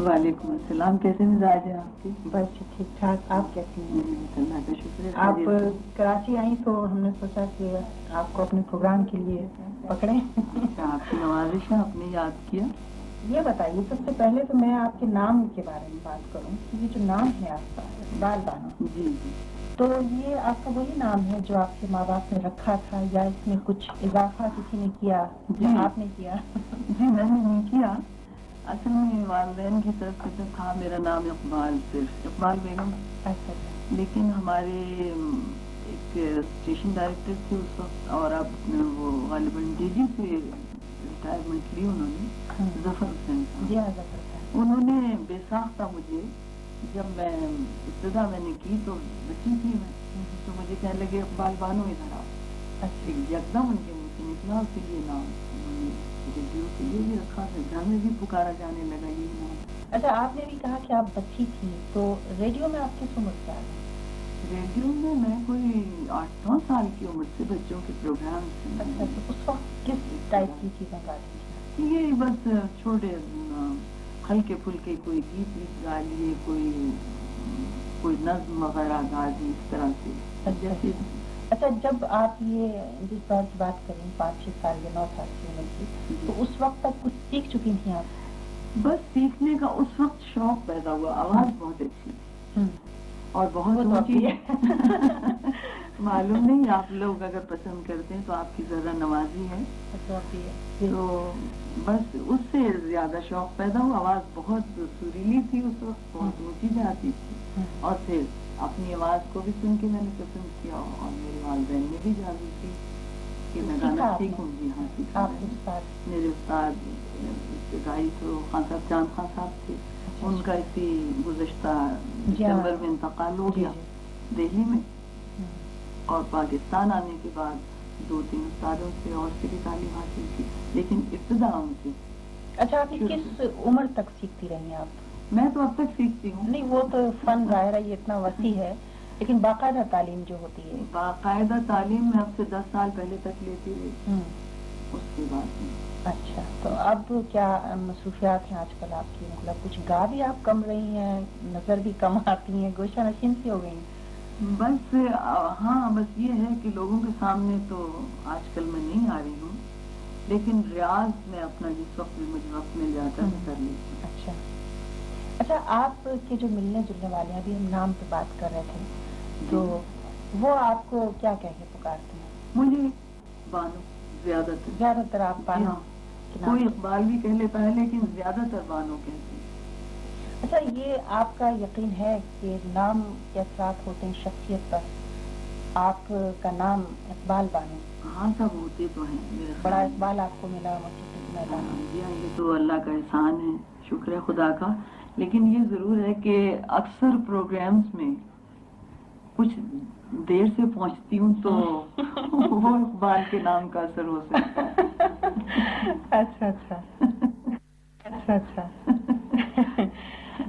وعلیکم السلام کیسے مزاج ہیں آپ کی بس ٹھیک ٹھاک آپ کیسی ہیں؟ اللہ کا شکر ہے آپ کراچی آئی تو ہم نے سوچا کہ آپ کو اپنے پروگرام کے لیے پکڑیں۔ اچھا، آپ کی نوازش ہے آپ نے یاد کیا؟ یہ بتائیے سب سے پہلے تو میں آپ کے نام کے بارے میں بات کروں۔ یہ جو نام ہے آپ کا بال بانو۔ جی جی۔ تو یہ آپ کا وہی نام ہے جو آپ کے ماں باپ نے رکھا تھا یا اس میں کچھ اضافہ کسی نے کیا جی۔ آپ نے کیا؟ جی میں نے نہیں کیا۔ اصل میں والدین کی طرف سے تو تھا میرا نام اقبال صرف۔ اقبال بیگم۔ اچھا۔ لیکن ہمارے ایک اسٹیشن ڈائریکٹر تھے اس وقت اور اب وہ غالباً ڈی جی سے ریٹائرمنٹ لی انہوں نے ہاں۔ ظفر حسین صاحب۔ جی ہاں انہوں نے بے ساختہ مجھے جب میں ابتدا میں نے کی تو بچی تھی میں۔ تو مجھے کہنے لگے اقبال بانو ادھر آؤ۔ اچھا۔ یکدم ان کے منہ سے نکلا اور پھر یہ نام۔ لیے بھی رکھا پھر گھر میں بھی پکارا جانے لگا یہ نام اچھا آپ نے بھی کہا کہ آپ بچی تھی تو ریڈیو میں آپ کس عمر سے آ ریڈیو میں میں کوئی آٹھ نو سال کی عمر سے بچوں کے پروگرام اچھا تو اس وقت کس ٹائپ کی چیزیں گاتی تھیں؟ یہ بس چھوٹے ہلکے پھلکے کوئی گیت ویت گا لیے کوئی کوئی نظم وغیرہ گا دی اس طرح سے۔ جیسے اچھا جب آپ یہ جس دور کی بات کریں پانچ چھ سال یا نو سال کی عمر کی تو اس وقت تک کچھ سیکھ چکی تھیں آپ؟ بس سیکھنے کا اس وقت شوق پیدا ہوا آواز بہت اچھی تھی۔ اور بہت اونچی آپ معلوم نہیں آپ لوگ اگر پسند کرتے ہیں تو آپ کی ذرا نوازی ہے۔ تو بس اس سے زیادہ شوق پیدا ہوا آواز بہت سریلی تھی اس وقت بہت اونچی جاتی تھی۔ اور پھر اپنی آواز کو بھی سن کے میں نے پسند کیا اور میرے والدین نے بھی جانی تھی کہ میں گانا؟ سیکھوں جی ہاں سیکھا میرے استاد ابتدائی تو خان صاحب چاند خان صاحب تھے ان کا اسی گزشتہ جی ہاں۔ دسمبر میں انتقال ہو جی، گیا جی۔ دہلی میں ہوں۔ اور پاکستان آنے کے بعد دو تین استادوں سے اور سے بھی تعلیم حاصل کی لیکن ابتدا ان سے اچھا آپ کس عمر تک سیکھتی رہی ہیں آپ میں تو اب تک سیکھتی ہوں۔ نہیں وہ تو فن ظاہر ہے یہ اتنا وسیع ہے لیکن باقاعدہ تعلیم جو ہوتی ہے۔ باقاعدہ تعلیم میں اب سے دس سال پہلے تک لیتی رہی۔ ہوں۔ اس کے بعد اچھا تو اب کیا مصروفیات ہیں آج کل آپ کی مطلب کچھ گا بھی آپ کم رہی ہیں نظر بھی کم آتی ہیں گوشہ نشین سی ہو گئی ہیں؟ بس ہاں بس یہ ہے کہ لوگوں کے سامنے تو آج کل میں نہیں آ رہی ہوں لیکن ریاض میں اپنا جس وقت مجھے وقت مل جاتا ہے میں کر لیتی ہوں۔ اچھا آپ کے جو ملنے جلنے والے ہیں ابھی ہم نام پہ بات کر رہے تھے تو وہ آپ کو کیا کہہ کے پکارتے ہیں؟ مجھے بانو زیادہ تر۔ زیادہ تر آپ بانو ہاں کوئی اقبال بھی کہہ لیتا ہے لیکن زیادہ تر بانو کہتے ہیں۔ اچھا یہ آپ کا یقین ہے کہ نام کے اثرات ہوتے ہیں شخصیت پر؟ آپ کا نام اقبال بانو ہاں سب ہوتے تو ہیں بڑا۔ اقبال آپ کو ملا جی ہاں یہ تو اللہ کا احسان ہے شکر ہے خدا کا۔ لیکن یہ ضرور ہے کہ اکثر پروگرامز میں کچھ دیر سے پہنچتی ہوں تو وہ اقبال کے نام کا اثر ہو سکتا ہے۔ اچھا اچھا۔ اچھا اچھا۔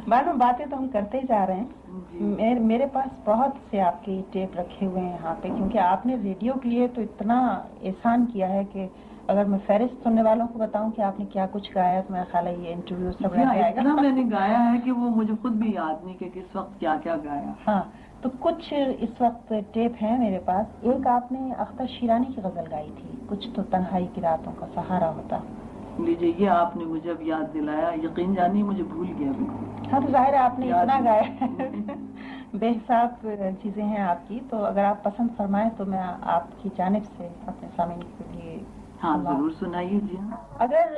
بانو باتیں تو ہم کرتے ہی جا رہے ہیں۔ جی۔ میرے میرے پاس بہت سے آپ کے ٹیپ رکھے ہوئے ہیں یہاں پہ کیونکہ آپ نے ریڈیو کے لیے تو اتنا احسان کیا ہے کہ اگر میں فہرست سننے والوں کو بتاؤں کہ آپ نے کیا کچھ گایا تو میرا خیال ہے یہ انٹرویو سب اتنا میں نے گایا ہے کہ وہ مجھے خود بھی یاد نہیں کہ کس وقت کیا کیا گایا۔ ہاں تو کچھ اس وقت ٹیپ ہیں میرے پاس۔ ایک آپ نے اختر شیرانی کی غزل گائی تھی۔ کچھ تو تنہائی کی راتوں کا سہارا ہوتا۔ لیجیے یہ آپ نے مجھے اب یاد دلایا۔ یقین جانی مجھے بھول گیا بالکل ہاں تو ظاہر ہے آپ نے اتنا۔ گایا بے حساب چیزیں ہیں آپ کی۔ تو اگر آپ پسند فرمائیں تو میں آپ کی جانب سے اپنے سامعین کے لیے ہاں ضرور سنائیے جی۔ اگر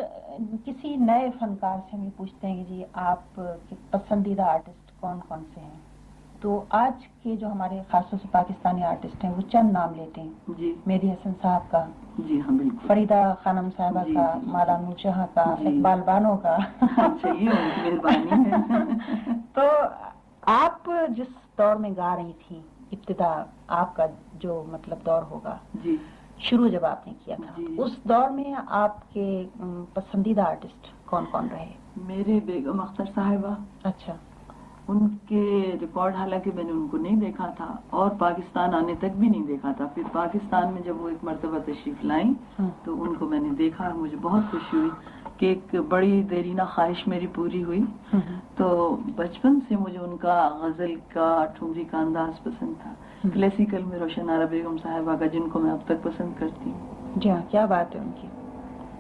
کسی نئے فنکار سے ہم یہ پوچھتے ہیں کہ جی آپ کے پسندیدہ آرٹسٹ کون کون سے ہیں؟ تو آج کے جو ہمارے خاص طور سے پاکستانی آرٹسٹ ہیں وہ چند نام لیتے ہیں۔ جی۔ مہدی حسن صاحب کا جی ہاں بالکل۔ فریدہ خانم صاحبہ جی، کا جی۔ مالا نور جہاں کا جی۔ اقبال بانو کا۔ اچھا تو آپ جس دور میں گا رہی تھی ابتدا آپ کا جو مطلب دور ہوگا جی۔ شروع جب آپ نے کیا تھا جی۔ اس دور میں آپ کے پسندیدہ آرٹسٹ کون کون رہے؟ میرے بیگم اختر صاحبہ۔ اچھا۔ ان کے ریکارڈ حالانکہ میں نے ان کو نہیں دیکھا تھا اور پاکستان آنے تک بھی نہیں دیکھا تھا۔ پھر پاکستان میں جب وہ ایک مرتبہ تشریف لائیں ہاں۔ تو ان کو میں نے دیکھا اور مجھے بہت خوشی ہوئی کہ ایک بڑی دیرینہ خواہش میری پوری ہوئی۔ تو بچپن سے مجھے ان کا غزل کا ٹھمری کا انداز پسند تھا۔ کلاسیکل میں روشن آرا بیگم صاحبہ کا جن کو میں اب تک پسند کرتی ہوں جی ہاں کیا بات ہے ان کی؟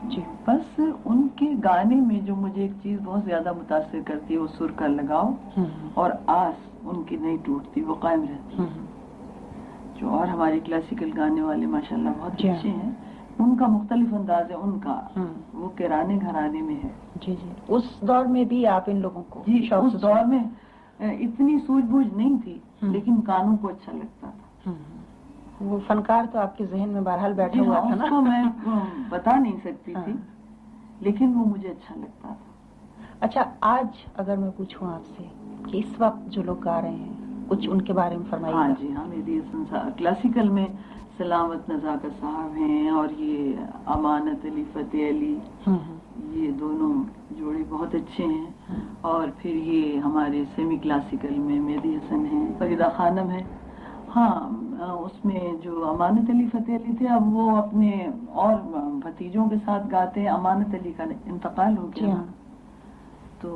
جی بس ان کے گانے میں جو مجھے ایک چیز بہت زیادہ متاثر کرتی ہے وہ سر کا لگاؤ اور آس ان کی نہیں ٹوٹتی وہ قائم رہتی جو اور ہمارے کلاسیکل گانے والے ماشاءاللہ بہت جی ہاں۔ اچھے ہیں۔ ان کا مختلف انداز ہے ان کا۔ وہ کرانے گھرانے میں ہے۔ جی جی۔ اس دور میں بھی آپ ان لوگوں کو جی اس دور میں اتنی سوجھ بوجھ نہیں تھی۔ لیکن کانوں کو اچھا لگتا تھا۔ وہ فنکار تو آپ کے ذہن میں بہرحال بیٹھا جی ہوا ہاں، تھا اس نا۔ کو میں بتا نہیں سکتی تھی ہاں۔ لیکن وہ مجھے اچھا لگتا تھا۔ اچھا آج اگر میں پوچھوں آپ سے کہ اس وقت جو لوگ گا رہے ہیں کچھ ان کے بارے میں فرمائیے ہاں جی ہاں میری کلاسیکل میں سلامت نزاکت صاحب ہیں اور یہ امانت علی فتح علی یہ دونوں جوڑے بہت اچھے ہیں۔ اور پھر یہ ہمارے سیمی کلاسیکل میں مہدی حسن ہیں فریدہ خانم ہے ہاں اس میں جو امانت علی فتح علی تھے اب وہ اپنے اور بھتیجوں کے ساتھ گاتے ہیں۔ امانت علی کا انتقال ہو جی گیا ہاں۔ تو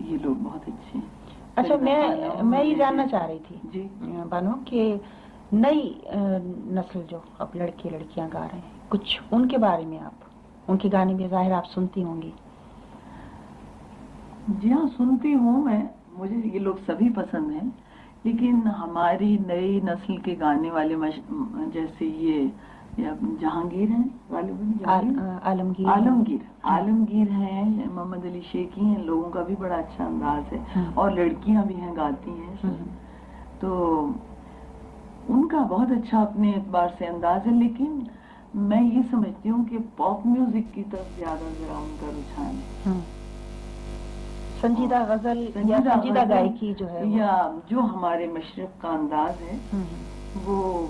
یہ لوگ بہت اچھے ہیں۔ اچھا میں میں یہ جاننا چاہ رہی تھی جی۔ بانو کہ نئی نسل جو اب لڑکے لڑکیاں گا رہے ہیں کچھ ان کے بارے میں آپ ان کے گانے بھی ظاہر آپ سنتی ہوں گی۔ جی ہاں سنتی ہوں میں۔ مجھے یہ لوگ سبھی پسند ہیں۔ لیکن ہماری نئی نسل کے گانے والے مش... جیسے یہ جہانگیر ہیں عالمگیر۔ عالمگیر۔ عالمگیر ہیں محمد علی شیخی ہیں لوگوں کا بھی بڑا اچھا انداز ہے۔ ہاں۔ اور لڑکیاں بھی ہیں گاتی ہیں۔ ہوں، تو ان کا بہت اچھا اپنے اعتبار سے انداز ہے۔ لیکن میں یہ سمجھتی ہوں کہ پاپ میوزک کی طرف زیادہ ذرا ان کا رجحان ہے۔ سنجیدہ غزل یا سنجیدہ گائکی جو ہے یا جو ہمارے مشرق کا انداز ہے وہ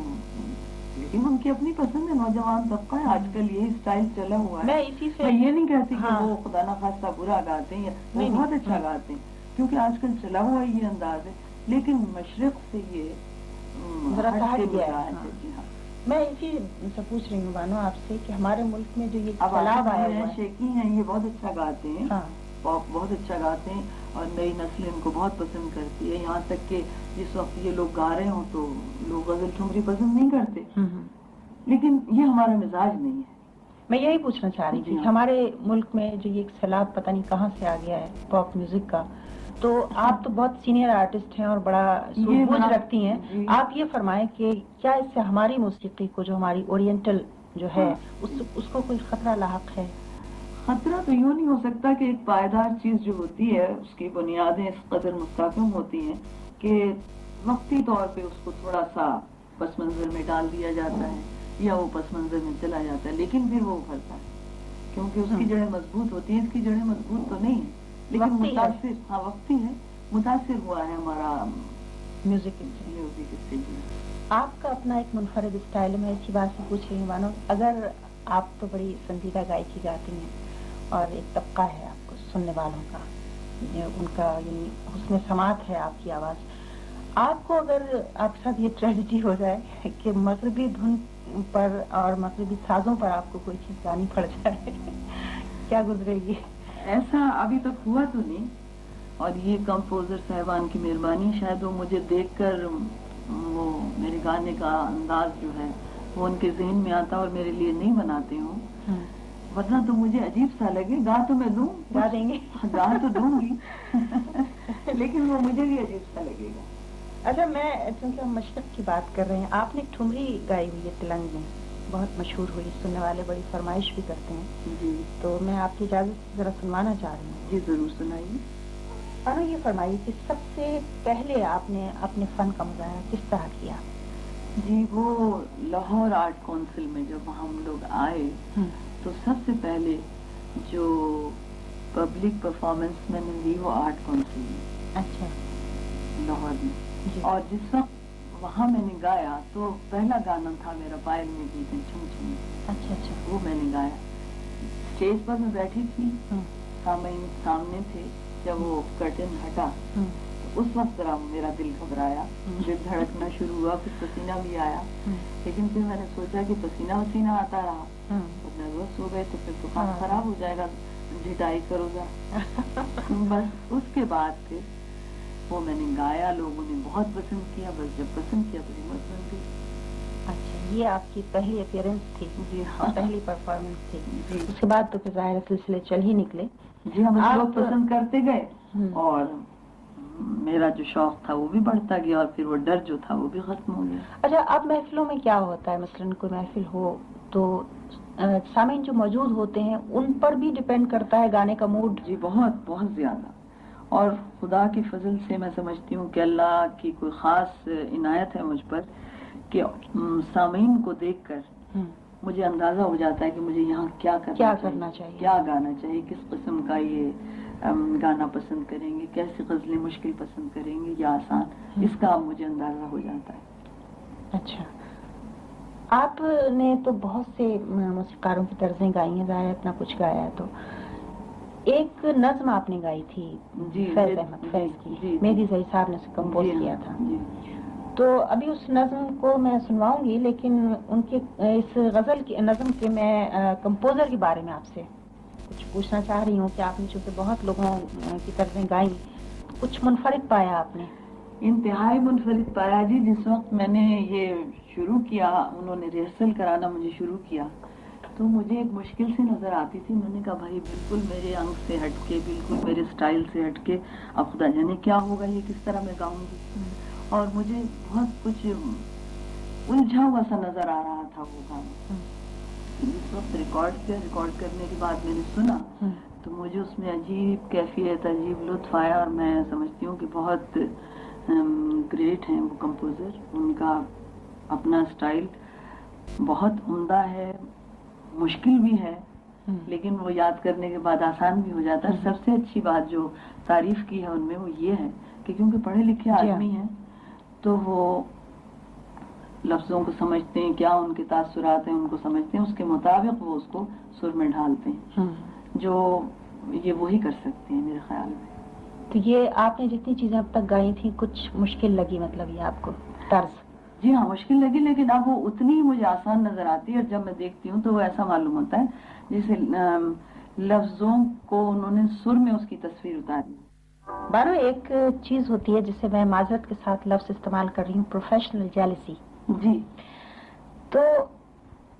لیکن ان کی اپنی پسند ہے نوجوان طبقہ ہے۔ آج کل یہی اسٹائل چلا ہوا ہے۔ میں اسی سے میں یہ نہیں کہتی کہ ہاں۔ وہ خدا نخواستہ برا گاتے ہیں وہ بہت اچھا۔ گاتے ہیں۔ کیونکہ آج کل چلا ہوا یہ انداز ہے۔ لیکن مشرق سے یہ ذرا گیا ہے، ہاں۔ جی ہاں۔ میں اسی سے پوچھ رہی ہوں بانو آپ سے کہ ہمارے ملک میں جو یہ سیلاب آیا ہیں ہوا ہے۔ شیخی ہیں یہ بہت اچھا گاتے ہیں۔ پاپ بہت اچھا گاتے ہیں اور نئی نسل ان کو بہت پسند کرتی ہے یہاں تک کہ جس وقت یہ لوگ گا رہے ہوں تو لوگ غزل ٹھمری پسند نہیں کرتے۔ لیکن یہ ہمارا مزاج نہیں ہے میں یہی پوچھنا چاہ رہی تھی جی ہاں۔ ہمارے ملک میں جو یہ ایک سیلاب پتہ نہیں کہاں سے آ گیا ہے پاپ میوزک کا تو آپ تو بہت سینئر آرٹسٹ ہیں اور بڑا سوجھ بڑا- رکھتی ہیں جی۔ آپ یہ فرمائیں کہ کیا اس سے ہماری موسیقی کو جو ہماری اورینٹل جو ہے ہاں۔ اس کو کوئی خطرہ لاحق ہے خطرہ تو یوں نہیں ہو سکتا کہ ایک پائیدار چیز جو ہوتی ہے اس کی بنیادیں اس قدر مستحکم ہوتی ہیں کہ وقتی طور پہ اس کو تھوڑا سا پس منظر میں ڈال دیا جاتا ہے یا وہ پس منظر میں چلا جاتا ہے لیکن پھر وہ ابھرتا ہے کیونکہ اس کی۔ جڑیں مضبوط ہوتی ہیں اس کی جڑیں مضبوط تو نہیں ہیں لیکن۔ متاثر ہاں وقتی ہے متاثر ہوا ہے ہمارا میوزک۔ آپ کا اپنا ایک منفرد اسٹائل ہے میں اسی بات سے پوچھ رہی ہوں مانو اگر آپ تو بڑی سنجیدہ گائکی گاتی ہیں اور ایک طبقہ ہے آپ کو سننے والوں کا ان کا یعنی حسن سماعت ہے آپ کی آواز۔ آپ کو اگر آپ کے ساتھ یہ ٹریجڈی ہو جائے کہ مغربی دھن پر اور مغربی سازوں پر آپ کو کوئی چیز گانی پڑ جائے کیا گزرے گی؟ ایسا ابھی تک ہوا تو نہیں۔ اور یہ کمپوزر صاحبان کی مہربانی شاید وہ مجھے دیکھ کر وہ میرے گانے کا انداز جو ہے وہ ان کے ذہن میں آتا اور میرے لیے نہیں بناتے ہوں۔ ورنہ تو مجھے عجیب سا لگے گا تو میں دوں گا دیں گے۔ گا تو دوں گی۔ لیکن وہ مجھے بھی عجیب سا لگے گا۔ اچھا میں چونکہ ہم مشرق کی بات کر رہے ہیں آپ نے ٹھمری گائی ہوئی ہے تلنگ میں بہت مشہور ہوئی سننے والے بڑی فرمائش بھی کرتے ہیں۔ جی۔ تو میں آپ کی اجازت سے ذرا سنوانا چاہ رہی ہوں۔ جی ضرور سنائیے۔ اور یہ فرمائیے کہ سب سے پہلے آپ نے اپنے فن کا مظاہرہ کس طرح کیا؟ جی وہ لاہور آرٹ کونسل میں جب ہم لوگ آئے تو سب سے پہلے جو پبلک پرفارمنس میں نے دی وہ آرٹ کونسل میں اچھا۔ لاہور میں۔ جی۔ اور جس وقت وہاں میں نے گایا تو پہلا گانا تھا میرا پائل میں گیت چھم چھم اچھا اچھا۔ وہ میں نے گایا۔ اسٹیج پر میں بیٹھی تھی۔ سامعین سامنے تھے۔ جب وہ کرٹن ہٹا اس وقت ذرا میرا دل گھبرایا۔ دل دھڑکنا شروع ہوا پھر پسینہ بھی آیا۔ لیکن پھر میں نے سوچا کہ پسینہ وسینہ آتا رہا۔ نروس ہو گئے تو پھر ہاں۔ خراب ہو جائے گا جھٹائی کرو گا بس اس کے بعد پھر وہ میں نے گایا لوگوں نے بہت پسند کیا بس جب پسند کیا تو ہمت بن گئی اچھا یہ آپ کی پہلی اپیرنس تھی جی ہاں پہلی پرفارمنس تھی جی اس کے بعد تو پھر ظاہر سلسلے چل ہی نکلے جی ہم لوگ پسند کرتے گئے۔ اور میرا جو شوق تھا وہ بھی بڑھتا گیا اور پھر وہ ڈر جو تھا وہ بھی ختم ہو گیا اچھا اب محفلوں میں کیا ہوتا ہے مثلاً کوئی محفل ہو تو سامعین جو موجود ہوتے ہیں ان پر بھی ڈپینڈ کرتا ہے گانے کا موڈ جی بہت بہت زیادہ۔ اور خدا کی فضل سے میں سمجھتی ہوں کہ اللہ کی کوئی خاص عنایت ہے مجھ پر کہ ام، سامعین کو دیکھ کر مجھے اندازہ ہو جاتا ہے کہ مجھے یہاں کیا کرنا کیا چاہیے کرنا چاہیے۔ کیا گانا چاہیے کس قسم کا یہ گانا پسند کریں گے کیسی غزلیں مشکل پسند کریں گے یا آسان اس کا مجھے اندازہ ہو جاتا ہے۔ اچھا۔ آپ نے تو بہت سے موسیقاروں کی طرزیں گائی ہیں ظاہر ہے اپنا کچھ گایا ہے تو۔ ایک نظم آپ نے گائی تھی جی، فیض جی، احمد فیض جی، کی۔ میری زئی صاحب نے اسے کمپوز کیا تھا۔ تو ابھی اس نظم کو میں سنواؤں گی لیکن ان کے اس غزل کی نظم کے میں کمپوزر کے بارے میں آپ سے کچھ پوچھنا چاہ رہی ہوں کہ آپ نے چونکہ بہت لوگوں کی طرزیں گائیں کچھ منفرد پایا آپ نے؟ انتہائی منفرد پایا جی جس وقت میں نے یہ شروع کیا، انہوں نے ریہرسل کرانا مجھے شروع کیا۔ تو مجھے ایک مشکل سی نظر آتی تھی، میں نے کہا، بھائی، بالکل میرے انگ سے ہٹ کے، بالکل میرے سٹائل سے ہٹ کے، اب خدا جانے کیا ہوگا، یہ کس طرح میں گاؤں گی؟ اور مجھے بہت کچھ الجھا ہوا سا نظر آ رہا تھا وہ گانا۔ جس وقت ریکارڈ کیا ریکارڈ کرنے کے بعد میں نے سنا۔ تو مجھے اس میں عجیب کیفیت، عجیب لطف آیا اور میں سمجھتی ہوں کہ بہت گریٹ ہیں وہ کمپوزر ان کا اپنا سٹائل بہت عمدہ ہے مشکل بھی ہے لیکن وہ یاد کرنے کے بعد آسان بھی ہو جاتا ہے۔ سب سے اچھی بات جو تعریف کی ہے ان میں وہ یہ ہے کہ کیونکہ پڑھے لکھے۔ آدمی ہیں تو وہ لفظوں کو سمجھتے ہیں کیا ان کے تاثرات ہیں ان کو سمجھتے ہیں اس کے مطابق وہ اس کو سر میں ڈھالتے ہیں۔ جو یہ وہی کر سکتے ہیں میرے خیال میں۔ تو یہ آپ نے جتنی چیزیں اب تک گائی تھیں کچھ مشکل لگی مطلب یہ آپ کو طرز؟ جی ہاں مشکل لگی لیکن اب وہ اتنی ہی مجھے آسان نظر آتی ہے اور جب میں دیکھتی ہوں تو وہ ایسا معلوم ہوتا ہے جیسے لفظوں کو انہوں نے سر میں اس کی تصویر اتاری۔ بارو ایک چیز ہوتی ہے جسے میں معذرت کے ساتھ لفظ استعمال کر رہی ہوں پروفیشنل جیلسی جی۔ تو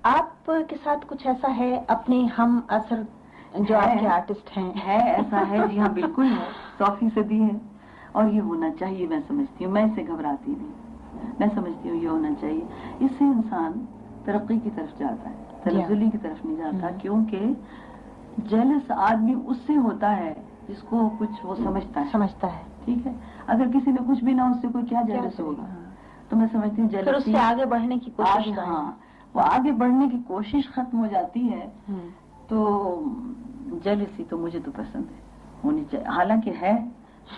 آپ کے ساتھ کچھ ایسا ہے؟ اپنے ہم اثر جو آپ کے۔ آرٹسٹ ہیں۔ ہے ایسا ہے۔ جی ہاں بالکل ہے۔ فیصدی ہے اور یہ ہونا چاہیے میں سمجھتی ہوں میں اسے گھبراتی نہیں میں سمجھتی ہوں یہ ہونا چاہیے اس سے انسان ترقی کی طرف جاتا ہے۔ تنزلی کی طرف نہیں جاتا۔ کیونکہ جیلس آدمی اس سے ہوتا ہے جس کو کچھ وہ سمجھتا ہے سمجھتا ہے ٹھیک ہے اگر کسی میں کچھ بھی نہ اس سے کوئی کیا جیلس ہوگا ہاں۔ تو میں سمجھتی ہوں جیلسی سے آگے بڑھنے کی کوشش۔ ہاں وہ آگے بڑھنے کی کوشش ختم ہو جاتی ہے۔ تو جیلسی تو مجھے تو پسند ہے ہونی چاہیے حالانکہ ہے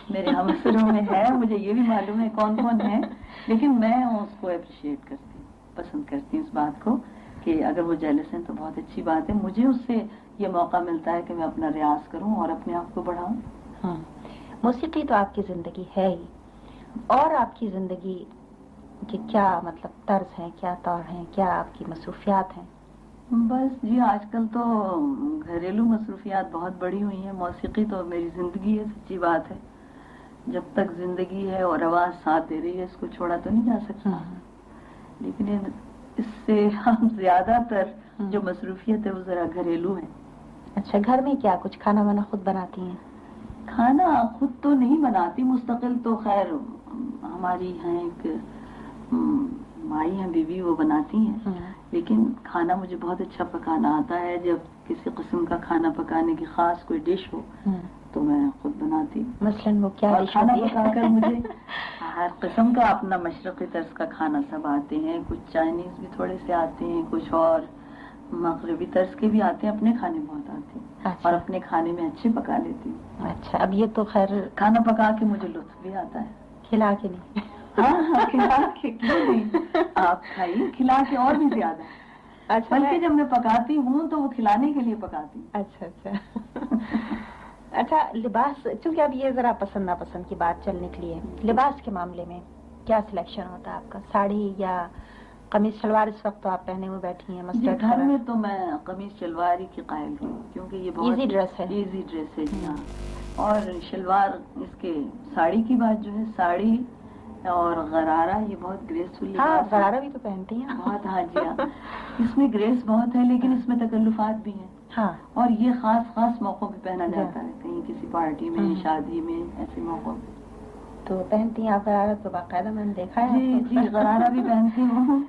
میرے ہم اثروں میں ہے مجھے یہ بھی معلوم ہے کون کون ہے لیکن میں اس کو اپریشیٹ کرتی ہوں پسند کرتی ہوں اس بات کو کہ اگر وہ جیلس ہیں تو بہت اچھی بات ہے۔ مجھے اس سے یہ موقع ملتا ہے کہ میں اپنا ریاض کروں اور اپنے آپ کو بڑھاؤں۔ ہاں۔ موسیقی تو آپ کی زندگی ہے ہی۔ اور آپ کی زندگی کے کیا مطلب طرز ہیں کیا طور ہیں کیا آپ کی مصروفیات ہیں؟ بس جی آج کل تو گھریلو مصروفیات بہت بڑی ہوئی ہیں۔ موسیقی تو میری زندگی ہے سچی بات ہے۔ جب تک زندگی ہے اور آواز ساتھ دے رہی ہے اس کو چھوڑا تو نہیں جا سکتا۔ لیکن یہ- اس سے ہم زیادہ تر ہم۔ جو مصروفیت ہے وہ ذرا گھریلو ہے۔ اچھا گھر میں کیا کچھ کھانا وانا خود بناتی ہیں؟ کھانا خود تو نہیں بناتی مستقل تو خیر ہماری ہیں ایک مائی ہیں بیوی وہ بناتی ہیں۔ لیکن کھانا مجھے بہت اچھا پکانا آتا ہے۔ جب کسی قسم کا کھانا پکانے کی خاص کوئی ڈش ہو تو میں خود بناتی مثلاً وہ کیا اور کھانا؟ پکا کر مجھے ہر قسم کا اپنا مشرقی طرز کا کھانا سب آتے ہیں۔ کچھ چائنیز بھی تھوڑے سے آتے ہیں کچھ اور مغربی طرز کے بھی آتے ہیں اپنے کھانے بہت آتے ہیں۔ اچھا۔ اور اپنے کھانے میں اچھے پکا لیتی ہوں۔ اچھا اب یہ تو خیر کھانا پکا کے مجھے لطف بھی آتا ہے۔ کھلا کے نہیں۔ ہاں ہاں کھلا کے کیوں نہیں؟ آپ کھائیے کھلا کے اور بھی زیادہ اچھا بلکہ جب میں پکاتی ہوں تو وہ کھلانے کے لیے پکاتی ہوں۔ اچھا اچھا۔ اچھا لباس چونکہ اب یہ ذرا پسند ناپسند کی بات چل نکلی ہے۔ لباس کے معاملے میں کیا سلیکشن ہوتا ہے آپ کا؟ ساڑی یا قمیص شلوار؟ اس وقت تو آپ پہنے ہوئے بیٹھی ہیں جی گھر میں تو میں قمیص شلوار ہی کی قائل ہوں کیونکہ یہ بہت Easy dress ہے۔ ایزی ڈریس ہے جی ہاں۔ اور شلوار اس کے ساڑی کی بات جو ہے ساڑی اور غرارہ یہ بہت گریسفل ہاں غرارہ بھی تو پہنتی ہیں۔ بہت ہاں جی ہاں۔ اس میں گریس بہت ہے لیکن اس میں تکلفات بھی ہیں۔ اور یہ خاص خاص موقعوں پہ پہنا جی۔ جاتا ہے کہیں کسی پارٹی میں ہوں۔ شادی میں ایسے موقعوں پہ۔ تو پہنتی ہیں آپ غرارہ تو باقاعدہ؟ میں نے دیکھا ہے جی۔ جی غرارہ بھی پہنتی ہوں۔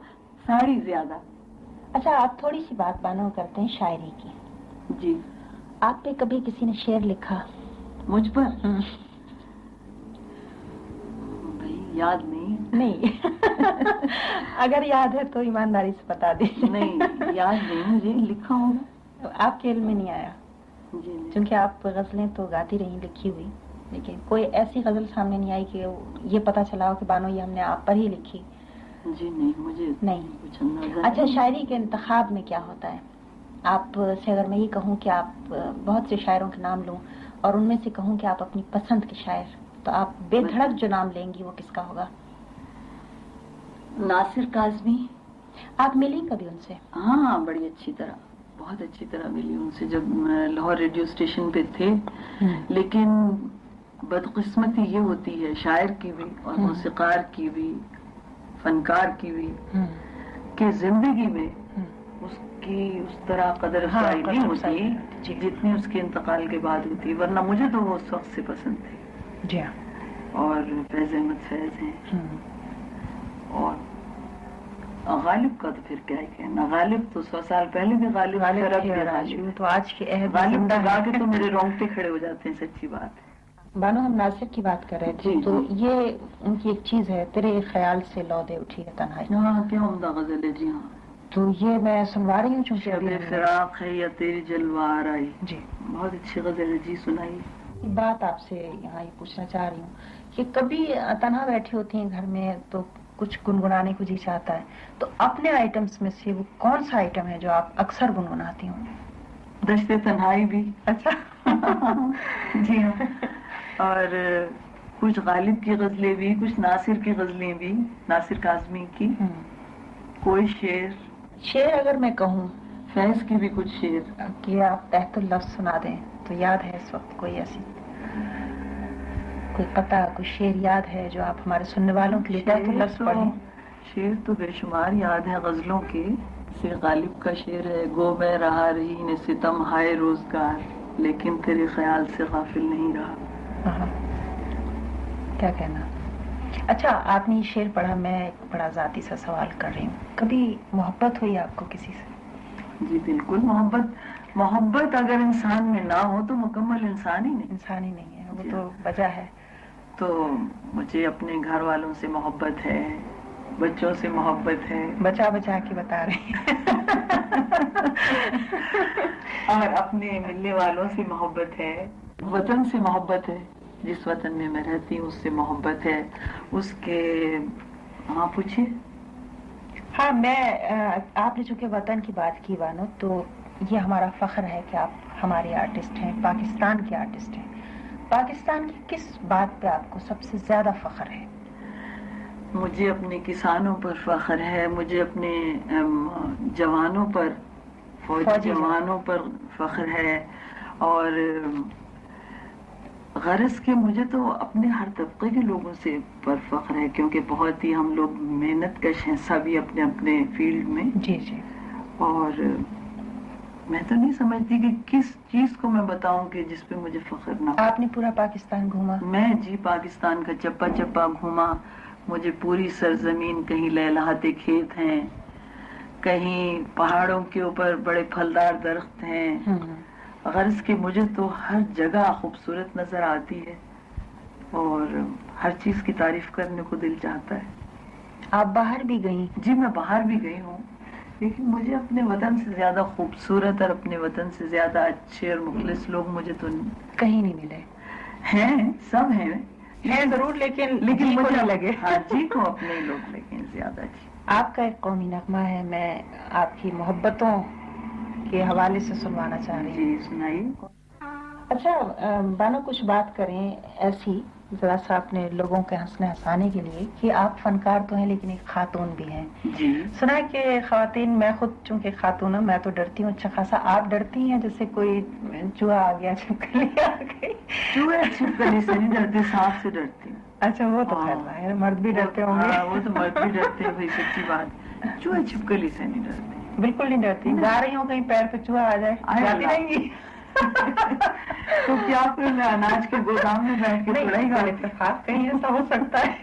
ساڑی زیادہ۔ اچھا آپ تھوڑی سی بات بانو کرتے ہیں شاعری کی۔ جی۔ آپ پہ کبھی کسی نے شعر لکھا؟ مجھ پر؟ بھائی یاد نہیں۔ نہیں۔ اگر یاد ہے تو ایمانداری سے بتا دیجیے نہیں یاد نہیں مجھے لکھا ہوگا۔ آپ کے علم میں نہیں آیا۔ جی چونکہ آپ غزلیں تو گاتی رہی لکھی ہوئی۔ لیکن کوئی ایسی غزل سامنے نہیں آئی کہ یہ پتا چلا ہو کہ بانو یہ ہم نے آپ پر ہی لکھی۔ جی نہیں مجھے نہیں۔ اچھا۔ شاعری کے انتخاب میں کیا ہوتا ہے؟ آپ سے اگر میں یہ کہوں کہ آپ بہت سے شاعروں کے نام لوں اور ان میں سے کہوں کہ آپ اپنی پسند کے شاعر تو آپ بے دھڑک جو نام لیں گی وہ کس کا ہوگا؟ ناصر کاظمی۔ آپ ملی کبھی ان سے؟ ہاں بڑی اچھی طرح۔ بہت اچھی طرح ملی ان سے جب لاہور ریڈیو اسٹیشن پہ تھے۔ لیکن بدقسمتی یہ ہوتی ہے شاعر کی بھی اور۔ موسیقار کی بھی فنکار کی بھی کہ زندگی میں اس کی اس طرح قدر ہاں، نہیں ہوتی جی۔ جتنی اس کے انتقال کے بعد ہوتی ورنہ مجھے تو وہ اس وقت سے پسند تھے جی۔ اور فیض احمد فیض ہیں۔ اور غالب کا تو پھر کیا ہی کہنا؟ غالب تو سو سال پہلے بھی غالب غالب اور تو آج کے عہد میں غالب زندہ کو گا ہیں۔ کے تو میرے رونگٹے کھڑے ہو جاتے ہیں سچی بات۔ ہے بانو ہم ناصر کی بات کر رہے تھے۔ جی، تو جی۔ یہ ان کی ایک چیز ہے تیرے خیال سے لو دے اٹھی ہے تنہائی۔ ہاں کیا عمدہ غزل ہے؟ جی ہاں۔ تو یہ میں سنوا رہی ہوں چونکہ فراق ہے یا تیری جلوار آئی؟ جی۔ بہت اچھی غزل ہے۔ جی سنائی۔ بات آپ سے یہاں یہ پوچھنا چاہ رہی ہوں کہ کبھی تنہا بیٹھی ہوتی ہیں گھر میں تو کچھ گنگنانے کو جی چاہتا ہے۔ تو اپنے آئٹمس میں سے وہ کون سا آئٹم ہے جو آپ اکثر گنگناتی ہوں دشت تنہائی بھی۔ اچھا۔ جی ہاں۔ اور کچھ غالب کی غزلیں بھی کچھ ناصر کی غزلیں بھی ناصر کاظمی کی۔ کوئی شعر۔ شعر اگر میں کہوں۔ فیض کی بھی کچھ شعر۔ کہ آپ تحت اللفظ سنا دیں تو یاد ہے اس وقت کوئی ایسی۔ کوئی قطع کوئی شعر یاد ہے جو آپ ہمارے سننے والوں کے لیے شعر تو- بے شمار یاد ہے غزلوں کے۔ سے غالب کا شعر ہے گو میں رہا رہی نے ستم ہائے روزگار۔ لیکن تیرے خیال سے غافل نہیں رہا۔ کیا کہنا؟ اچھا آپ نے یہ شعر پڑھا میں ایک بڑا ذاتی سا سوال کر رہی ہوں۔ کبھی محبت ہوئی آپ کو کسی سے؟ جی بالکل محبت۔ محبت اگر انسان میں نہ ہو تو مکمل انسان ہی نہیں۔ انسان ہی نہیں ہے وہ جی۔ تو وجہ ہے۔ تو مجھے اپنے گھر والوں سے محبت ہے بچوں سے محبت ہے۔ بچا بچا کے بتا رہے ہیں۔ اور اپنے ملنے والوں سے محبت ہے۔ وطن سے محبت ہے۔ جس وطن میں میں رہتی ہوں اس سے محبت ہے۔ اس کے ہاں پوچھیے۔ ہاں میں آپ نے چونکہ وطن کی بات کی بانو تو یہ ہمارا فخر ہے کہ آپ ہمارے آرٹسٹ ہیں پاکستان کے آرٹسٹ ہیں۔ پاکستان کی کس بات پہ آپ کو سب سے زیادہ فخر ہے؟ مجھے اپنے کسانوں پر فخر ہے مجھے اپنے جوانوں پر فوجی جوانوں پر فخر ہے اور غرض کے مجھے تو اپنے ہر طبقے کے لوگوں سے پر فخر ہے کیونکہ بہت ہی ہم لوگ محنت کش ہیں سبھی اپنے اپنے فیلڈ میں۔ جی جی۔ اور میں تو نہیں سمجھتی کہ کس چیز کو میں بتاؤں کہ جس پہ مجھے فخر نہ ہو۔ آپ نے پورا پاکستان گھوما۔ میں جی پاکستان کا چپا چپا گھوما۔ مجھے پوری سرزمین کہیں لہلاتے کھیت ہیں کہیں پہاڑوں کے اوپر بڑے پھلدار درخت ہیں۔ غرض کہ مجھے تو ہر جگہ خوبصورت نظر آتی ہے اور ہر چیز کی تعریف کرنے کو دل چاہتا ہے۔ آپ باہر بھی گئی جی میں باہر بھی گئی ہوں۔ لیکن مجھے اپنے وطن سے زیادہ خوبصورت اور اپنے وطن سے زیادہ اچھے اور مخلص لوگ مجھے تو کہیں نہیں ملے۔ ہیں سب ہیں۔ ہے ضرور لیکن لیکن مجھے لگے۔ ہاں جی کو اپنے لوگ لیکن زیادہ جی آپ کا ایک قومی نغمہ ہے میں آپ کی محبتوں کے حوالے سے سنوانا چاہ رہی ہوں۔ جی سنائیے۔ اچھا بانو کچھ بات کریں ایسی۔ ذرا سا اپنے لوگوں کے ہنسنے ہنسانے کے لیے کہ آپ فنکار تو ہیں لیکن ایک خاتون بھی ہیں۔ جی۔ سنا کہ خواتین میں خود چونکہ خاتون ہوں میں تو ڈرتی ہوں۔ اچھا خاصا آپ ڈرتی ہیں جیسے کوئی چوہا آ گیا چھپکلی آ گئی۔ چوہے چھپکلی سے نہیں ڈرتے سانپ سے ڈرتی ہوں۔ اچھا وہ تو ہاں۔ خیر ظاہر ہے، مرد بھی ڈرتے ہوں ہاں، گے وہ تو مرد بھی ڈرتے ہیں بھائی سچی بات۔ چوہے چھپکلی سے نہیں ڈرتے۔ بالکل نہیں ڈرتی۔ جا رہی ہوں کہیں پیر پہ چوہا آ جائے۔ رہیں گی۔ تو کیا پھر میں اناج کے گودام میں بیٹھ کے تھوڑا ہی گانے اتفاق کہیں ایسا ہو سکتا ہے۔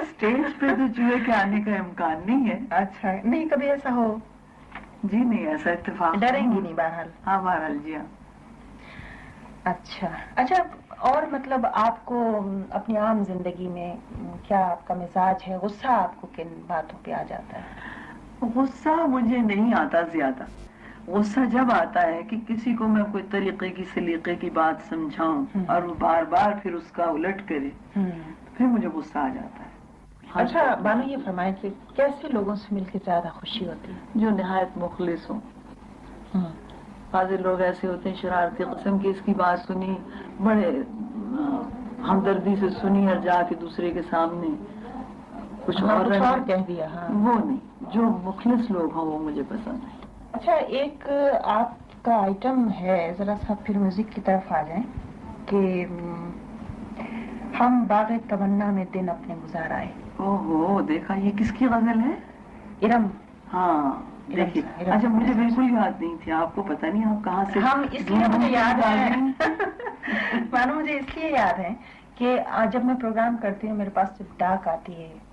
اسٹیج پہ تو چوہے کے آنے کا امکان نہیں ہے۔ اچھا نہیں کبھی ایسا ہو۔ جی نہیں ایسا اتفاق ڈریں گی نہیں بہرحال۔ ہاں بہرحال جی ہاں۔ اچھا۔ اچھا اور مطلب آپ کو اپنی عام زندگی میں کیا آپ کا مزاج ہے؟ غصہ آپ کو کن باتوں پہ آ جاتا ہے؟ غصہ مجھے نہیں آتا زیادہ۔ غصہ جب آتا ہے کہ کسی کو میں کوئی طریقے کی سلیقے کی بات سمجھاؤں۔ اور وہ بار بار پھر اس کا الٹ کرے پھر مجھے غصہ آ جاتا ہے۔ اچھا بانو یہ فرمائیں کہ کیسے لوگوں سے مل کے زیادہ خوشی ہوتی ہے؟ جو نہایت مخلص ہوں۔ بعض لوگ ایسے ہوتے ہیں شرارتی قسم کی اس کی بات سنی بڑے ہمدردی سے سنی اور جا کے دوسرے کے سامنے کچھ ہاں،۔ اور کہہ دیا ہاں۔ وہ نہیں جو مخلص لوگ ہوں وہ مجھے پسند ہے اچھا ایک آپ کا آئٹم ہے ذرا سا پھر میوزک کی طرف آ جائیں کہ ہم باغ تمنا میں دن اپنے گزار آئے او ہو دیکھا یہ کس کی غزل ہے؟ ارم۔ ہاں دیکھیے۔ اچھا مجھے بالکل یاد نہیں تھی آپ کو پتہ نہیں آپ کہاں سے ہم اس لیے مجھے یاد ہے۔ مانو مجھے اس لیے یاد ہے کہ آ، جب میں پروگرام کرتی ہوں میرے پاس جب ڈاک آتی ہے۔ آ،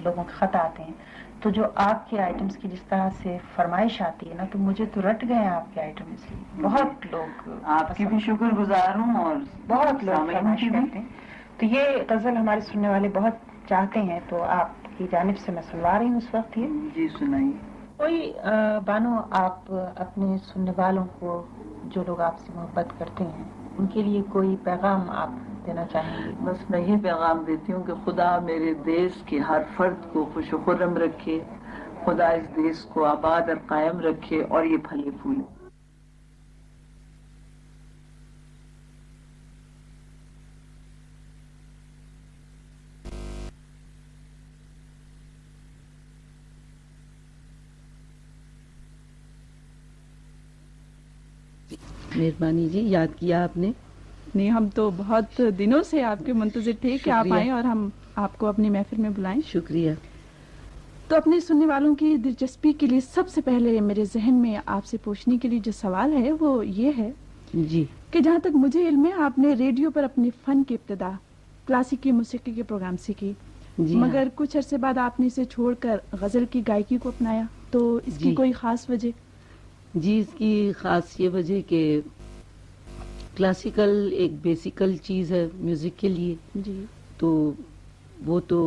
لوگوں کے خط آتے ہیں۔ تو جو آپ کے آئٹمس کی جس طرح سے فرمائش آتی ہے نا تو مجھے تو رٹ گئے ہیں آپ کے آئٹم لیے بہت لوگ آپ کی بھی شکر گزار ہوں اور بہت لوگ فرمائش۔ کرتے ہیں۔ تو یہ غزل ہمارے سننے والے بہت چاہتے ہیں تو آپ کی جانب سے میں سنوا رہی ہوں اس وقت یہ۔ جی سنائیے۔ کوئی بانو آپ اپنے سننے والوں کو جو لوگ آپ سے محبت کرتے ہیں ان کے لیے کوئی پیغام آپ دینا چاہیں گے۔ بس میں یہ پیغام دیتی ہوں کہ خدا میرے دیش کے ہر فرد کو خوش و خرم رکھے، خدا اس دیش کو آباد اور قائم رکھے اور یہ پھلے پھولے۔ مہربانی جی یاد کیا آپ نے؟ نہیں ہم تو بہت دنوں سے آپ کے منتظر تھے کہ آپ۔ آئیں اور ہم آپ کو اپنی محفل میں بلائیں شکریہ تو اپنے سننے والوں کی دلچسپی کے لیے سب سے پہلے میرے ذہن میں آپ سے پوچھنے کے لیے جو سوال ہے وہ یہ ہے جی کہ جہاں تک مجھے علم ہے آپ نے ریڈیو پر اپنے فن کی ابتدا کلاسیکی موسیقی کے پروگرام سے کی جی۔ مگر کچھ عرصے بعد آپ نے اسے چھوڑ کر غزل کی گائکی کو اپنایا تو اس کی جی۔ کوئی خاص وجہ جی اس کی خاص یہ وجہ کہ کلاسیکل ایک بیسیکل چیز ہے میوزک کے لیے جی تو وہ تو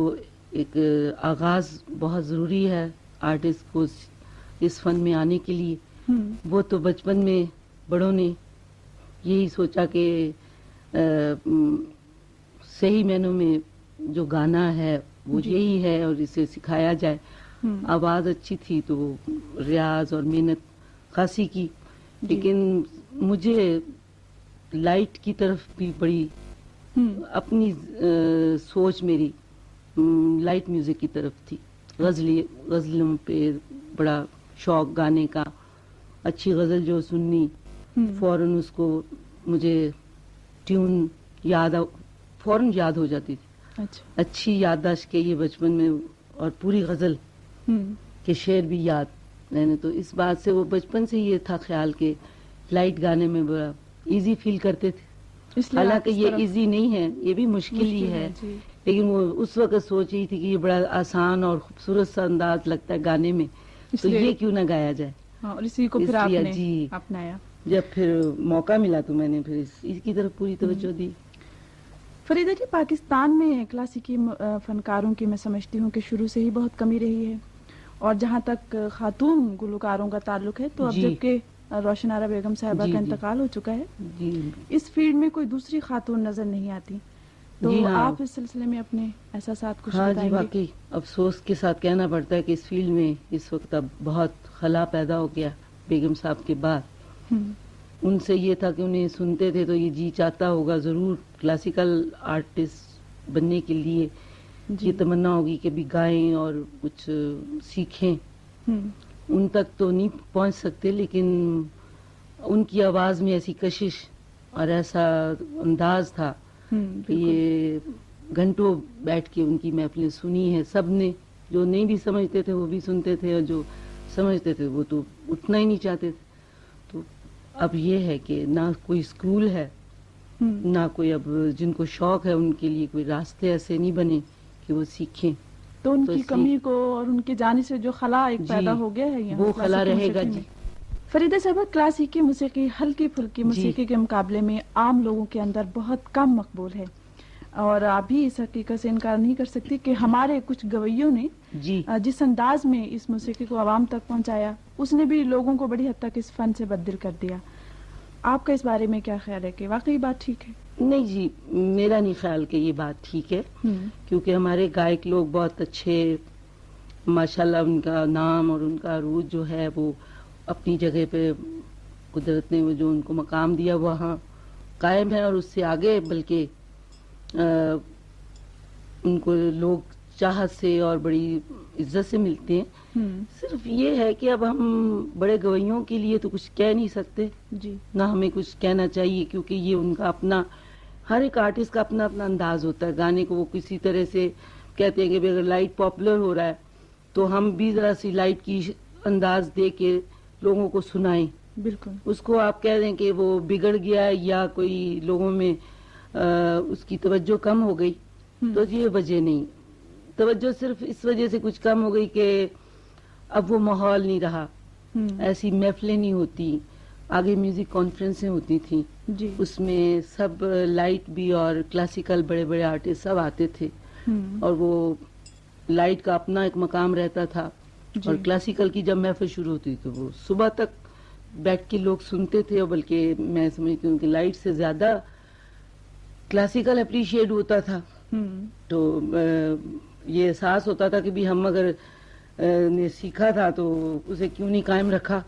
ایک آغاز بہت ضروری ہے آرٹسٹ کو اس- فن میں آنے کے لیے وہ تو بچپن میں بڑوں نے یہی سوچا کہ صحیح معنوں میں جو گانا ہے وہ جی۔ یہی ہے اور اسے سکھایا جائے آواز اچھی تھی تو ریاض اور محنت خاصی کی جی۔ لیکن مجھے لائٹ کی طرف بھی بڑی اپنی سوچ میری لائٹ میوزک کی طرف تھی۔ غزلی غزلوں پہ بڑا شوق گانے کا اچھی غزل جو سننی فوراً اس کو مجھے ٹیون یاد فوراً یاد ہو جاتی تھی۔ اچھا۔ اچھی یادداشت کے یہ بچپن میں اور پوری غزل کے شعر بھی یاد۔ میں نے تو اس بات سے وہ بچپن سے یہ تھا خیال کہ لائٹ گانے میں بڑا ایزی فیل کرتے تھے۔ حالانکہ یہ ایزی نہیں ہے یہ بھی مشکل ہی ہے جی۔ لیکن وہ اس وقت سوچ رہی تھی کہ یہ بڑا آسان اور خوبصورت سا انداز لگتا ہے گانے میں۔ تو یہ کیوں نہ گایا جائے؟ ہاں اور اسی کو پھر آپ لیے نے جی۔ اپنایا جب پھر موقع ملا تو میں نے پھر اس کی طرف پوری توجہ دی۔ فریدہ جی پاکستان میں کلاسیکی فنکاروں کی میں سمجھتی ہوں کہ شروع سے ہی بہت کمی رہی ہے۔ اور جہاں تک خاتون گلوکاروں کا تعلق ہے تو اب جی۔ جبکہ روشن آرا بیگم صاحبہ جی، کا جی۔ انتقال ہو چکا ہے۔ جی۔ اس فیلڈ میں کوئی دوسری خاتون نظر نہیں آتی۔ تو جی ہاں۔ آپ اس سلسلے میں اپنے احساسات کچھ ہاں جی واقعی۔ افسوس کے ساتھ کہنا پڑتا ہے کہ اس فیلڈ میں اس وقت اب بہت خلا پیدا ہو گیا بیگم صاحب کے بعد۔ ان سے یہ تھا کہ انہیں سنتے تھے تو یہ جی چاہتا ہوگا ضرور کلاسیکل آرٹسٹ بننے کے لیے۔ جی۔ یہ تمنا ہوگی کہ بھی گائیں اور کچھ سیکھیں۔ ان تک تو نہیں پہنچ سکتے لیکن ان کی آواز میں ایسی کشش اور ایسا انداز تھا کہ یہ گھنٹوں بیٹھ کے ان کی محفلیں سنی ہیں۔ سب نے جو نہیں بھی سمجھتے تھے وہ بھی سنتے تھے اور جو سمجھتے تھے وہ تو اٹھنا ہی نہیں چاہتے تھے۔ تو اب یہ ہے کہ نہ کوئی اسکول ہے۔ نہ کوئی اب جن کو شوق ہے ان کے لیے کوئی راستے ایسے نہیں بنے کہ وہ سیکھیں۔ تو ان کی کمی کو اور ان کے جانے سے جو خلا ایک جی، پیدا ہو گیا ہے وہ خلا رہے گا جی۔ فریدہ صاحبہ کلاسیکی موسیقی ہلکی پھلکی جی۔ موسیقی کے مقابلے میں عام لوگوں کے اندر بہت کم مقبول ہے اور آپ بھی اس حقیقت سے انکار نہیں کر سکتی کہ ہمارے کچھ گویوں نے جی جس انداز میں اس موسیقی کو عوام تک پہنچایا اس نے بھی لوگوں کو بڑی حد تک اس فن سے بدل کر دیا آپ کا اس بارے میں کیا خیال ہے کہ واقعی بات ٹھیک ہے؟ نہیں جی میرا نہیں خیال کہ یہ بات ٹھیک ہے کیونکہ ہمارے گائک لوگ بہت اچھے ماشاءاللہ ان کا نام اور ان کا عروج جو ہے وہ اپنی جگہ پہ قدرت نے وہ جو ان کو مقام دیا وہاں قائم ہے اور اس سے آگے بلکہ ان کو لوگ چاہت سے اور بڑی عزت سے ملتے ہیں۔ صرف یہ ہے کہ اب ہم بڑے گویوں کے لیے تو کچھ کہہ نہیں سکتے۔ جی۔ نہ ہمیں کچھ کہنا چاہیے کیونکہ یہ ان کا اپنا ہر ایک آرٹسٹ کا اپنا اپنا انداز ہوتا ہے۔ گانے کو وہ کسی طرح سے کہتے ہیں کہ بھی اگر لائٹ پاپولر ہو رہا ہے تو ہم بھی ذرا سی لائٹ کی انداز دے کے لوگوں کو سنائیں۔ بالکل۔ اس کو آپ کہہ دیں کہ وہ بگڑ گیا ہے یا کوئی لوگوں میں آ، اس کی توجہ کم ہو گئی۔ تو یہ وجہ نہیں۔ توجہ صرف اس وجہ سے کچھ کم ہو گئی کہ اب وہ ماحول نہیں رہا۔ ایسی محفلیں نہیں ہوتی۔ آگے میوزک کانفرنسیں ہوتی تھیں۔ جی۔ اس میں سب لائٹ بھی اور کلاسیکل بڑے بڑے آرٹسٹ سب آتے تھے۔ اور وہ لائٹ کا اپنا ایک مقام رہتا تھا۔ جی۔ اور کلاسیکل کی جب محفل شروع ہوتی تو وہ صبح تک بیٹھ کے لوگ سنتے تھے۔ اور بلکہ میں سمجھتی ہوں کہ لائٹ سے زیادہ کلاسیکل اپریشیٹ ہوتا تھا۔ تو یہ احساس ہوتا تھا کہ بھی ہم اگر نے سیکھا تھا تو اسے کیوں نہیں قائم رکھا؟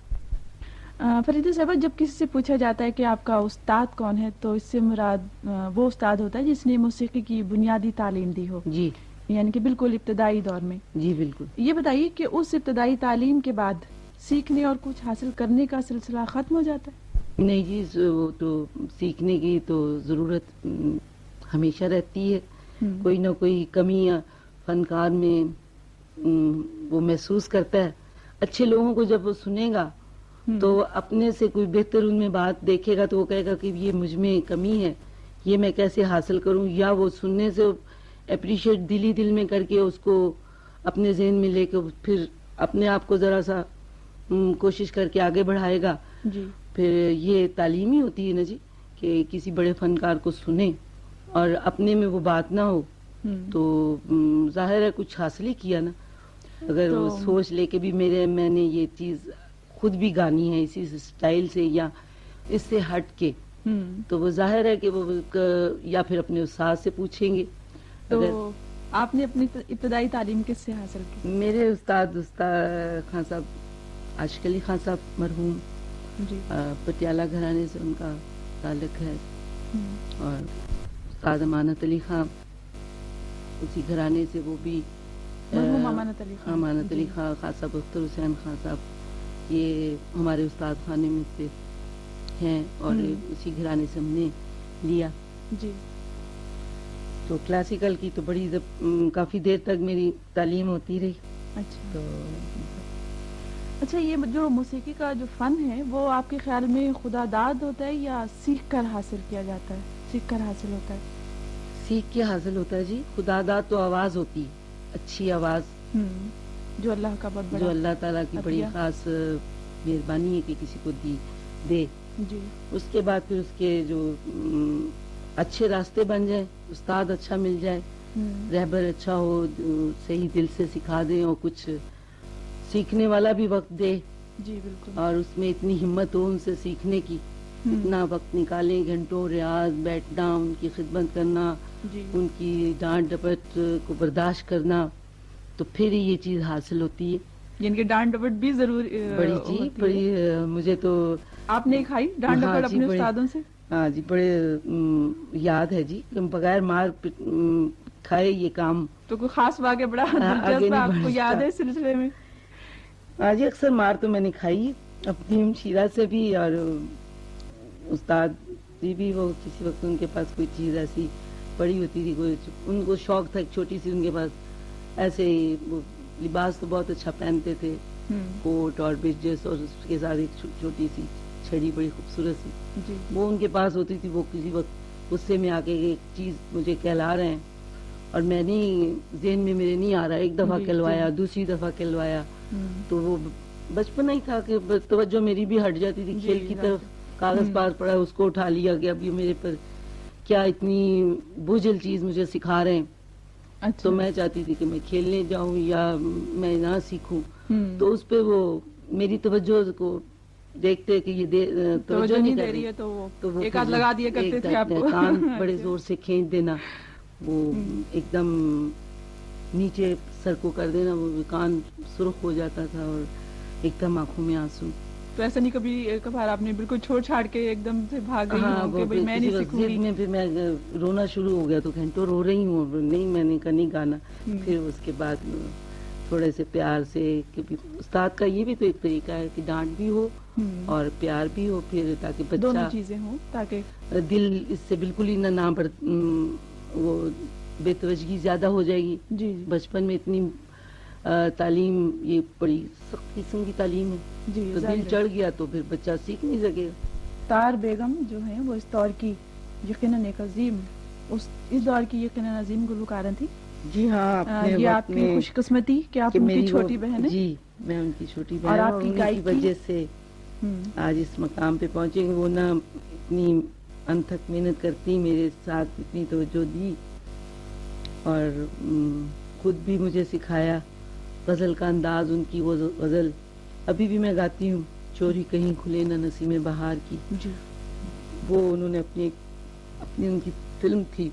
فریدہ صاحبہ جب کسی سے پوچھا جاتا ہے کہ آپ کا استاد کون ہے تو اس سے مراد وہ استاد ہوتا ہے جس نے موسیقی کی بنیادی تعلیم دی ہو۔ جی۔ یعنی کہ بالکل ابتدائی دور میں۔ جی بالکل۔ یہ بتائیے کہ اس ابتدائی تعلیم کے بعد سیکھنے اور کچھ حاصل کرنے کا سلسلہ ختم ہو جاتا ہے؟ نہیں جی وہ تو سیکھنے کی تو ضرورت ہمیشہ رہتی ہے۔ کوئی نہ کوئی کمی فنکار میں وہ محسوس کرتا ہے۔ اچھے لوگوں کو جب وہ سنے گا تو اپنے سے کوئی بہتر ان میں بات دیکھے گا تو وہ کہے گا کہ یہ مجھ میں کمی ہے یہ میں کیسے حاصل کروں؟ یا وہ سننے سے اپریشیٹ دلی دل میں کر کے اس کو اپنے ذہن میں لے کے پھر اپنے آپ کو ذرا سا کوشش کر کے آگے بڑھائے گا۔ جی۔ پھر یہ تعلیم ہی ہوتی ہے نا جی کہ کسی بڑے فنکار کو سنیں اور اپنے میں وہ بات نہ ہو۔ تو ظاہر ہے کچھ حاصل ہی کیا نا۔ اگر سوچ لے کے بھی میرے میں نے یہ چیز خود بھی گانی ہے اسی سٹائل سے یا اس سے ہٹ کے۔ تو وہ ظاہر ہے کہ وہ یا پھر اپنے استاد سے پوچھیں گے۔ تو آپ نے اپنی ابتدائی تعلیم کس سے حاصل کی؟ میرے استاد استاد خان صاحب عاشق علی خان صاحب مرحوم۔ جی۔ پٹیالہ گھرانے سے ان کا تعلق ہے۔ اور استاد امانت علی خان۔ اسی گھرانے سے وہ بھی امانت علی خان جی۔ خان صاحب اختر حسین خان صاحب یہ ہمارے استاد خانے میں سے ہیں اور۔ اسی گھرانے سے ہم نے لیا۔ جی۔ تو کلاسیکل کی تو بڑی کافی دیر تک میری تعلیم ہوتی رہی۔ اچھا۔ تو اچھا یہ جو موسیقی کا جو فن ہے وہ آپ کے خیال میں خدا داد ہوتا ہے یا سیکھ کر حاصل کیا جاتا ہے؟ سیکھ کر حاصل ہوتا ہے؟ سیکھ کے حاصل ہوتا ہے جی۔ خدا داد تو آواز ہوتی اچھی آواز۔ جو اللہ کا بہت بڑا جو اللہ تعالیٰ کی بڑی۔ خاص مہربانی ہے کہ کسی کو دی دے۔ جی۔ اس کے بعد پھر اس کے جو اچھے راستے بن جائیں استاد اچھا مل جائے رہبر اچھا ہو صحیح دل سے سکھا دیں اور کچھ سیکھنے والا بھی وقت دے۔ جی بالکل۔ اور اس میں اتنی ہمت ہو ان سے سیکھنے کی۔ اتنا وقت نکالیں گھنٹوں ریاض بیٹھنا ان کی خدمت کرنا ان کی ڈانٹ ڈپٹ کو برداشت کرنا تو پھر ہی یہ چیز حاصل ہوتی ہے۔ جن کے ڈانٹ ڈپٹ بھی ضرور بڑی جی بڑی مجھے تو آپ نے کھائی ڈانٹ ہاں ڈپٹ جی، اپنے استادوں سے؟ ہاں جی بڑے یاد ہے جی بغیر مار کھائے یہ کام۔ تو کوئی خاص واقعہ بڑا نہیں آپ کو یاد۔ ہے سلسلے میں؟ ہاں جی اکثر مار تو میں نے کھائی۔ اپنی شیرہ سے بھی اور استاد جی بھی وہ کسی وقت ان کے پاس کوئی چیز ایسی پڑی ہوتی تھی کوئی ان کو شوق تھا ایک چھوٹی سی ان کے پاس ایسے ہی لباس تو بہت اچھا پہنتے تھے کوٹ اور بجس اور اس کے ساتھ ایک چھو- چھوٹی سی چھڑی بڑی خوبصورت سی۔ جی۔ وہ ان کے پاس ہوتی تھی وہ کسی وقت غصے میں آ کے ایک چیز مجھے کہلا رہے ہیں۔ اور میں نہیں ذہن میں میرے نہیں آ رہا ایک دفعہ کہلوایا۔ دوسری دفعہ کہلوایا تو وہ بچپن ہی تھا کہ توجہ میری بھی ہٹ جاتی تھی جی، کھیل کی طرف کاغذ۔ پاس پڑا اس کو اٹھا لیا کہ اب یہ میرے پر کیا اتنی بوجھل چیز مجھے سکھا رہے ہیں۔ اچھا۔ تو میں چاہتی تھی کہ میں کھیلنے جاؤں یا میں نہ سیکھوں۔ تو اس پہ وہ میری توجہ کو دیکھتے کہ یہ توجہ نہیں دے رہی ہے تو وہ ایک ہاتھ لگا دیا کرتے تھے آپ کو۔ کان بڑے اچھا۔ زور سے کھینچ دینا۔ وہ۔ ایک دم نیچے سر کو کر دینا وہ کان سرخ ہو جاتا تھا اور ایک دم آنکھوں میں آنسو۔ تو ایسا نہیں کبھی ایک بار آپ نے بالکل چھوڑ چھاڑ کے ایک دم سے بھاگ گئی ہاں ہوں کہ بھائی میں نہیں سیکھوں گی۔ میں پھر میں رونا شروع ہو گیا تو گھنٹوں رو رہی ہوں نہیں میں نے کہا نہیں گانا۔ پھر اس کے بعد تھوڑے سے پیار سے استاد کا یہ بھی تو ایک طریقہ ہے کہ ڈانٹ بھی ہو اور پیار بھی ہو پھر تاکہ دونوں بچہ چیزیں ہوں تاکہ دل اس سے بالکل ہی نہ نہ وہ بے توجگی زیادہ ہو جائے گی۔ جی جی۔ بچپن میں اتنی تعلیم یہ بڑی سخت قسم کی تعلیم ہے۔ جی تو دل۔ چڑھ گیا تو پھر بچہ سیکھ نہیں سکے۔ تار بیگم جو ہیں وہ اس دور کی یقیناً ایک عظیم اس اس دور کی یقیناً عظیم گلوکارہ تھی جی ہاں یہ آپ کی خوش قسمتی کہ آپ ان کی چھوٹی بہن ہیں؟ جی میں ان کی چھوٹی بہن اور آپ کی انہیں کی؟ وجہ سے آج اس مقام پہ پہنچے وہ نہ اتنی انتھک محنت کرتی میرے ساتھ اتنی توجہ دی اور خود بھی مجھے سکھایا۔ غزل کا انداز ان کی وہ غزل ابھی بھی میں گاتی ہوں۔ چوری کہیں کھلے نہ نسیم بہار کی۔ جی۔ وہ انہوں نے اپنی اپنی ان کی فلم تھی۔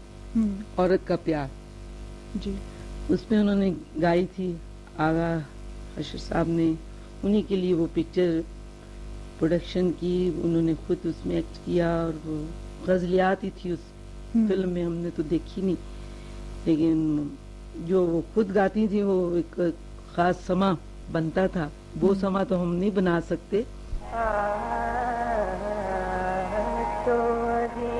عورت کا پیار۔ جی۔ اس میں انہوں نے گائی تھی۔ آغا اشر صاحب نے انہی کے لیے وہ پکچر پروڈکشن کی۔ انہوں نے خود اس میں ایکٹ کیا اور وہ غزلیات ہی تھی۔ اس فلم میں ہم نے تو دیکھی نہیں۔ لیکن جو وہ خود گاتی تھی وہ ایک خاص سما بنتا تھا۔ وہ سما تو ہم نہیں بنا سکتے۔ چوری